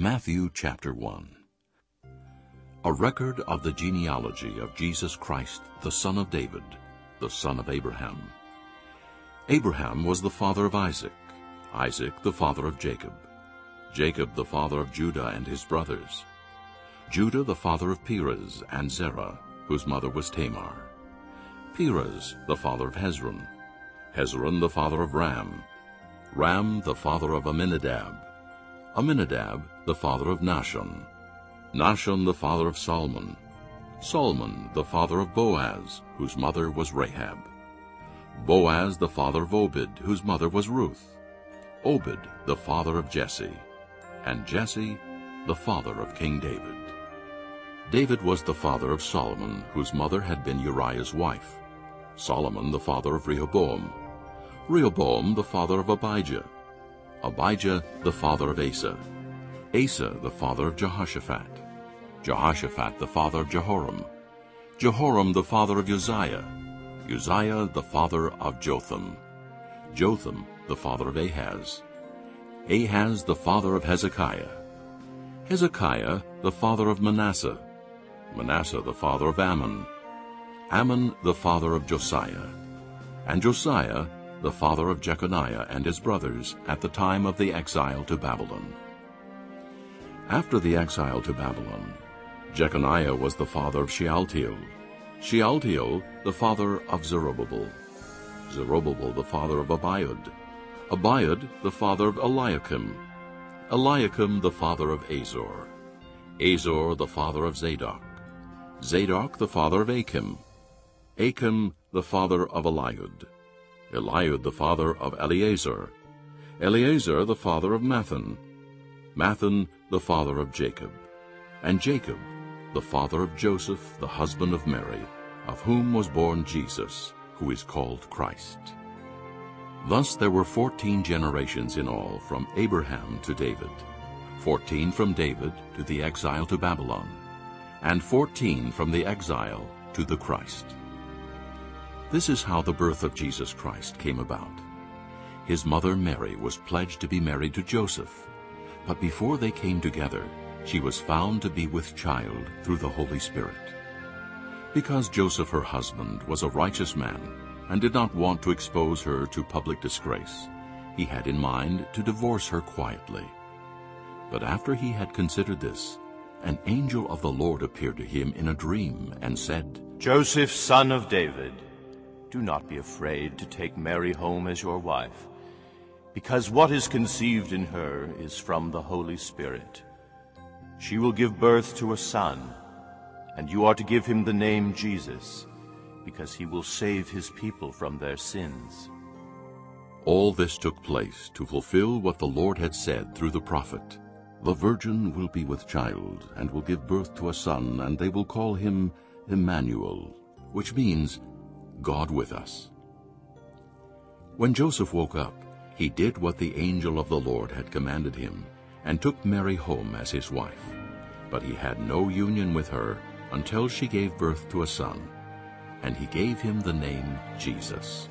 Matthew chapter 1 A record of the genealogy of Jesus Christ, the son of David, the son of Abraham. Abraham was the father of Isaac, Isaac the father of Jacob, Jacob the father of Judah and his brothers, Judah the father of Perez and Zerah, whose mother was Tamar, Perez the father of Hezron, Hezron the father of Ram, Ram the father of Amminadab, Amminadab the father of Nahshon, Nahshon the father of Salmon, Salmon, the father of Boaz, whose mother was Rahab, Boaz the father of Obed, whose mother was Ruth, Obed the father of Jesse, and Jesse the father of King David. David was the father of Solomon, whose mother had been Uriah's wife, Solomon the father of Rehoboam, Rehoboam the father of Abijah, Abijah the father of Asa, Asa the father of Jehoshaphat, Jehoshaphat the father of Jehoram, Jehoram the father of Uzziah, Uzziah the father of Jotham, Jotham the father of Ahaz, Ahaz the father of Hezekiah, Hezekiah the father of Manasseh, Manasseh the father of Amon, Amon the father of Josiah, and Josiah the father of Jeconiah and his brothers, at the time of the exile to Babylon. After the exile to Babylon, Jeconiah was the father of Shealtiel, Shealtiel the father of Zerubbabel, Zerubbabel the father of Abiud, Abiud the father of Eliakim, Eliakim the father of Azor, Azor the father of Zadok, Zadok the father of Akim, Akim the father of Eliud, Eliud the father of Eleazar, Eleazar the father of Matthan, Matthan the father of Jacob, and Jacob the father of Joseph, the husband of Mary, of whom was born Jesus, who is called Christ. Thus there were fourteen generations in all from Abraham to David, fourteen from David to the exile to Babylon, and fourteen from the exile to the Christ. This is how the birth of Jesus Christ came about. His mother Mary was pledged to be married to Joseph, but before they came together, she was found to be with child through the Holy Spirit. Because Joseph, her husband, was a righteous man and did not want to expose her to public disgrace, he had in mind to divorce her quietly. But after he had considered this, an angel of the Lord appeared to him in a dream and said, Joseph, son of David, do not be afraid to take Mary home as your wife, because what is conceived in her is from the Holy Spirit. She will give birth to a son, and you are to give him the name Jesus, because he will save his people from their sins. All this took place to fulfill what the Lord had said through the prophet. The virgin will be with child and will give birth to a son, and they will call him Immanuel, which means God with us. When Joseph woke up, he did what the angel of the Lord had commanded him, and took Mary home as his wife. But he had no union with her until she gave birth to a son, and he gave him the name Jesus.